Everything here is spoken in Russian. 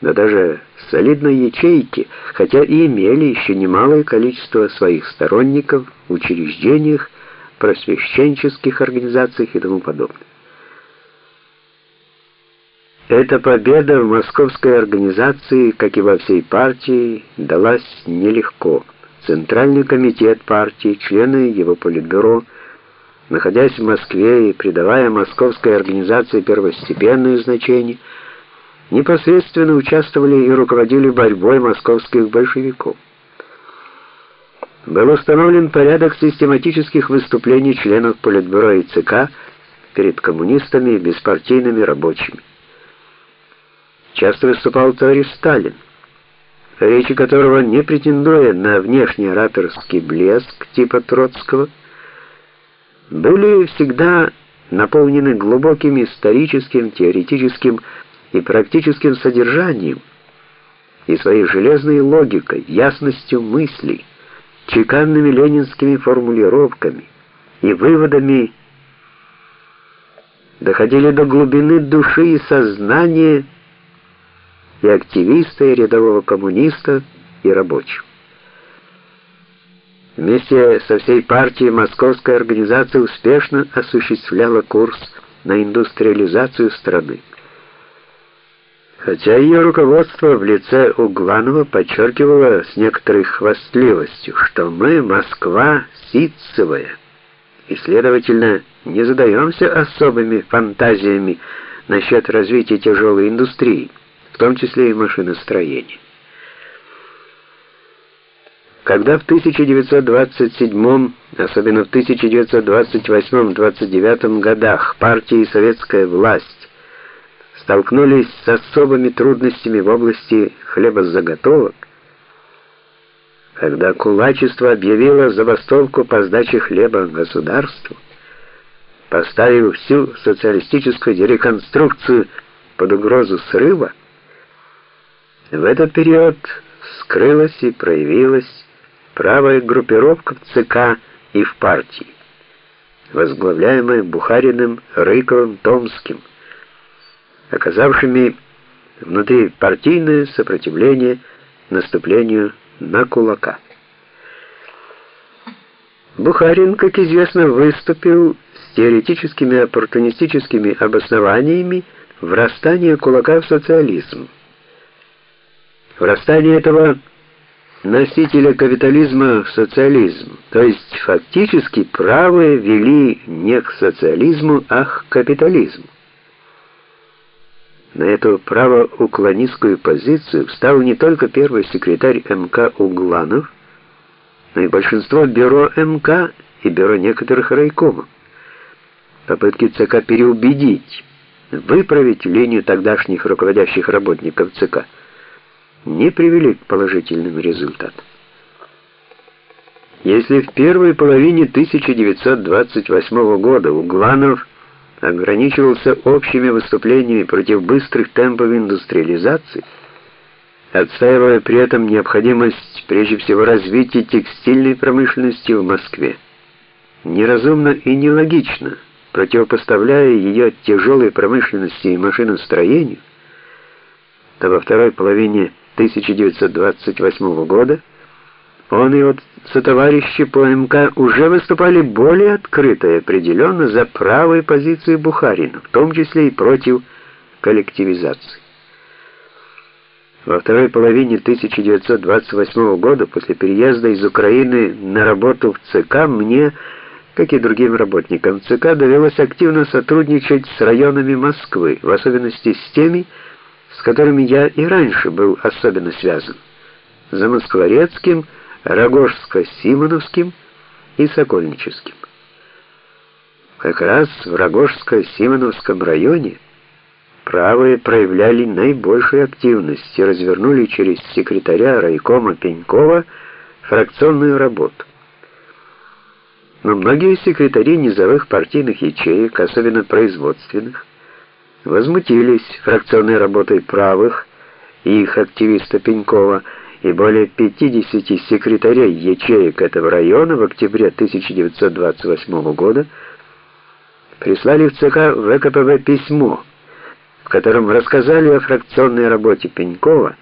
но даже солидной ячейки, хотя и имели еще немалое количество своих сторонников в учреждениях, просвещенческих организациях и тому подобное. Эта победа в московской организации, как и во всей партии, далась нелегко. Центральный комитет партии, члены его политбюро, находясь в Москве и придавая московской организации первостепенное значение, непосредственно участвовали и руководили борьбой московских большевиков. Был установлен порядок систематических выступлений членов Политбюро и ЦК перед коммунистами и беспартийными рабочими. Часто выступал товарищ Сталин, речи которого, не претендуя на внешний ораторский блеск типа Троцкого, были всегда наполнены глубоким историческим, теоретическим и практическим содержанием и своей железной логикой, ясностью мыслей, чеканными ленинскими формулировками и выводами доходили до глубины души и сознания и активиста, и рядового коммуниста, и рабочего. Вместе со всей партией московская организация успешно осуществляла курс на индустриализацию страны. Хотя ее руководство в лице Угланова подчеркивало с некоторой хвастливостью, что мы Москва ситцевая, и, следовательно, не задаемся особыми фантазиями насчет развития тяжелой индустрии в том числе и машиностроения. Когда в 1927, особенно в 1928-29 годах партия и советская власть столкнулись с особыми трудностями в области хлебозаготовок, когда кулачество объявило забастовку по сдаче хлеба государству, поставив всю социалистическую реконструкцию под угрозу срыва, в этот период скрылась и проявилась правая группировка в ЦК и в партии, возглавляемая Бухариным, Рыковым, Томским, оказавшими внутри партийное сопротивление наступлению на кулака. Бухарин, как известно, выступил с теоретическими оппортунистическими обоснованиями врастания кулака в социализм. Врастание этого носителя капитализма в социализм, то есть фактически правые вели не к социализму, а к капитализму. На эту правоуклонистскую позицию встал не только первый секретарь МК Угланов, но и большинство бюро МК и бюро некоторых райкомов. Попытки ЦК переубедить, выправить линию тогдашних руководящих работников ЦК – не привели к положительным результатам. Если в первой половине 1928 года Угланов ограничивался общими выступлениями против быстрых темпов индустриализации, отстаивая при этом необходимость прежде всего развития текстильной промышленности в Москве, неразумно и нелогично противопоставляя ее тяжелой промышленности и машиностроению, то во второй половине 1928 года он и его сотоварищи по МК уже выступали более открыто и определенно за правые позиции Бухарина, в том числе и против коллективизации. Во второй половине 1928 года, после переезда из Украины на работу в ЦК, мне, как и другим работникам ЦК, довелось активно сотрудничать с районами Москвы, в особенности с теми, с которыми я и раньше был особенно связан, Замоскворецким, Рогожско-Симоновским и Сокольническим. Как раз в Рогожско-Симоновском районе правые проявляли наибольшую активность и развернули через секретаря райкома Пенькова фракционную работу. Но многие секретари низовых партийных ячеек, особенно производственных, возмутились фракционной работой правых и их активиста Пенькова, и более 50 секретарей ячеек этого района в октябре 1928 года прислали в ЦК ВКПБ письмо, в котором рассказали о фракционной работе Пенькова,